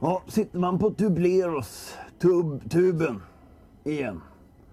Ja, sitter man på Tubleros, tub, tuben igen.